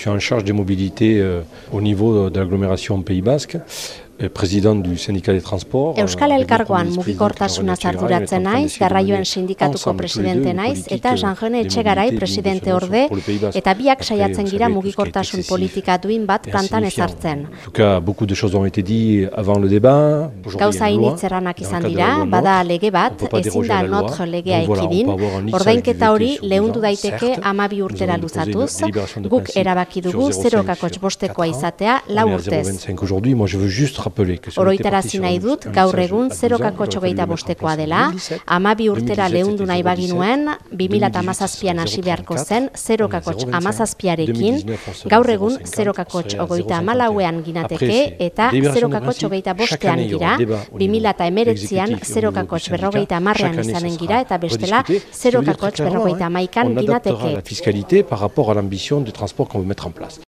suis en charge des mobilités euh, au niveau de l'agglomération Pays Basque. President du Syndicat de Transport. Euskal Elkargoan mugikortasuna zarduratzen naiz, garraioen sindikatuko presidente naiz, eta Jean-Jene Etxegarai presidente orde, eta biak saiatzen gira mugikortasun politika duin bat plantan ezartzen. beaucoup de choses ont été dit avant le débat. Gauza initzeranak izan dira, bada lege bat, ezin da notre legea ekidin, ordainketa hori lehundu daiteke amabi urtera luzatuz, guk erabaki dugu zerokakotx bostekoa izatea lau urtez. Oroitarazi nahi dut, gaur egun 0,8 bostekoa dela, ama bi urtera lehundu nahi baginuen, 2008an hasi beharko zen 0,8 amazazpiarekin, gaur egun 0,8 ogoita amalauean ginateke eta 0,8 bostean gira, 2008an 0,8 berrogeita amarrean izanen gira eta bestela 0,8 berrogeita amaikan ginateke. fiscalité par rapport à l'ambition de transport qu'on veut mettre en place.